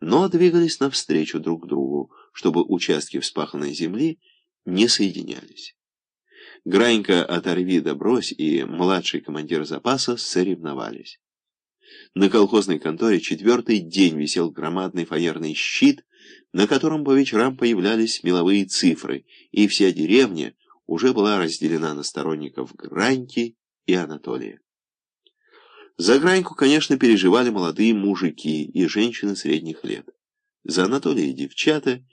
но двигались навстречу друг другу, чтобы участки вспаханной земли не соединялись. Гранька «Оторви да брось» и младший командир запаса соревновались. На колхозной конторе четвертый день висел громадный фанерный щит, на котором по вечерам появлялись меловые цифры, и вся деревня уже была разделена на сторонников Граньки и Анатолия. За Граньку, конечно, переживали молодые мужики и женщины средних лет. За Анатолия девчата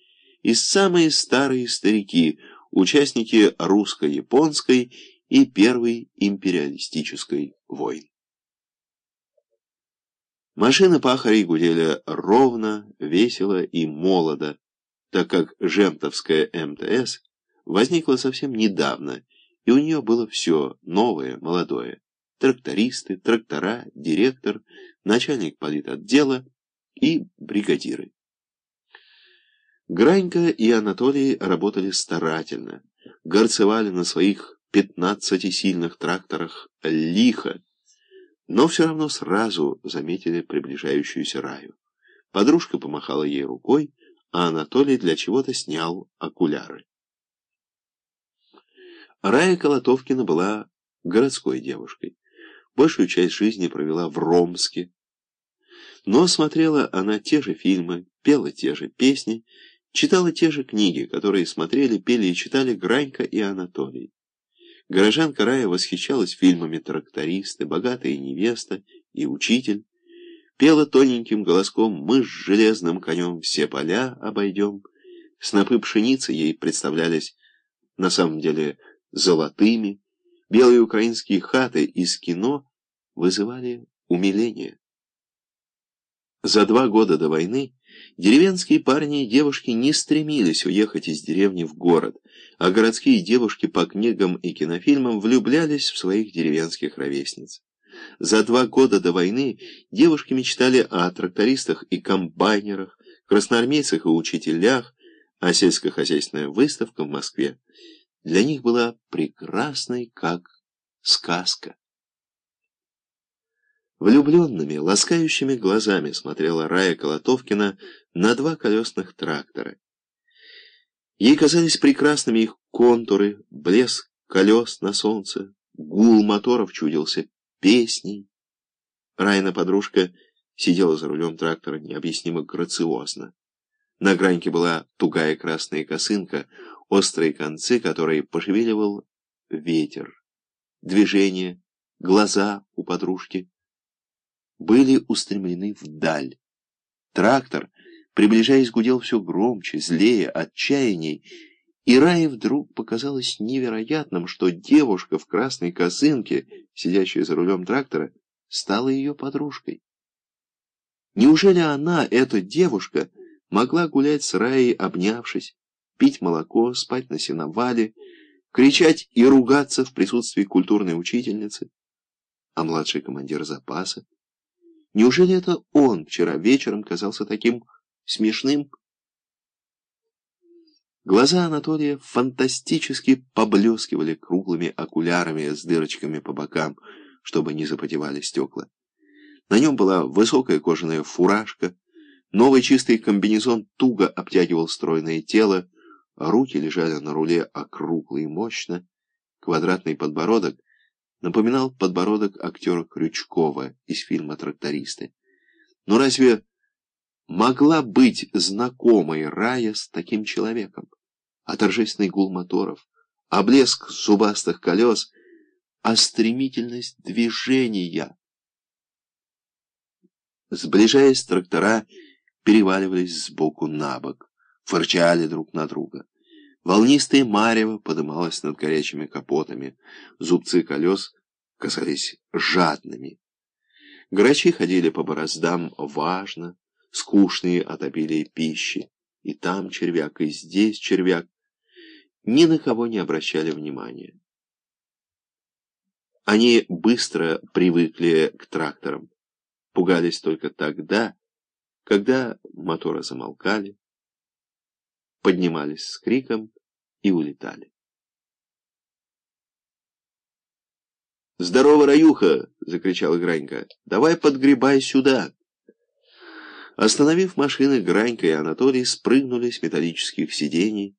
и самые старые старики, участники русско-японской и первой империалистической войн. Машины пахарей гудели ровно, весело и молодо, так как Жемтовская МТС возникла совсем недавно, и у нее было все новое, молодое. Трактористы, трактора, директор, начальник политотдела и бригадиры. Гранька и Анатолий работали старательно, горцевали на своих пятнадцати сильных тракторах лихо, но все равно сразу заметили приближающуюся Раю. Подружка помахала ей рукой, а Анатолий для чего-то снял окуляры. Рая Колотовкина была городской девушкой. Большую часть жизни провела в Ромске. Но смотрела она те же фильмы, пела те же песни, читала те же книги, которые смотрели, пели и читали Гранька и Анатолий. Горожанка Рая восхищалась фильмами «Трактористы», «Богатая невеста» и «Учитель». Пела тоненьким голоском «Мы с железным конем все поля обойдем». Снопы пшеницы ей представлялись на самом деле золотыми. Белые украинские хаты из кино вызывали умиление. За два года до войны деревенские парни и девушки не стремились уехать из деревни в город, а городские девушки по книгам и кинофильмам влюблялись в своих деревенских ровесниц. За два года до войны девушки мечтали о трактористах и комбайнерах, красноармейцах и учителях, а сельскохозяйственная выставка в Москве для них была прекрасной, как сказка. Влюбленными, ласкающими глазами смотрела Рая Колотовкина на два колесных трактора. Ей казались прекрасными их контуры, блеск колес на солнце, гул моторов чудился песней. Райна подружка сидела за рулем трактора необъяснимо грациозно. На граньке была тугая красная косынка, острые концы которой пошевеливал ветер. Движение, глаза у подружки были устремлены вдаль. Трактор, приближаясь, гудел все громче, злее, отчаянней, и Рае вдруг показалось невероятным, что девушка в красной косынке, сидящая за рулем трактора, стала ее подружкой. Неужели она, эта девушка, могла гулять с Раей, обнявшись, пить молоко, спать на сеновале, кричать и ругаться в присутствии культурной учительницы, а младший командир запаса Неужели это он вчера вечером казался таким смешным? Глаза Анатолия фантастически поблескивали круглыми окулярами с дырочками по бокам, чтобы не запотевали стекла. На нем была высокая кожаная фуражка, новый чистый комбинезон туго обтягивал стройное тело, руки лежали на руле округло и мощно, квадратный подбородок напоминал подбородок актера Крючкова из фильма «Трактористы». Но разве могла быть знакомой Рая с таким человеком? А торжественный гул моторов, а блеск зубастых колес, а стремительность движения. Сближаясь, трактора переваливались сбоку на бок, фырчали друг на друга. Волнистое марево подымалось над горячими капотами, зубцы колес казались жадными. Грачи ходили по бороздам важно, скучные от обилия пищи, и там червяк, и здесь червяк, ни на кого не обращали внимания. Они быстро привыкли к тракторам, пугались только тогда, когда моторы замолкали, поднимались с криком и улетали. «Здорово, Раюха!» — закричал Гранька. «Давай подгребай сюда!» Остановив машины, Гранька и Анатолий спрыгнули с металлических сидений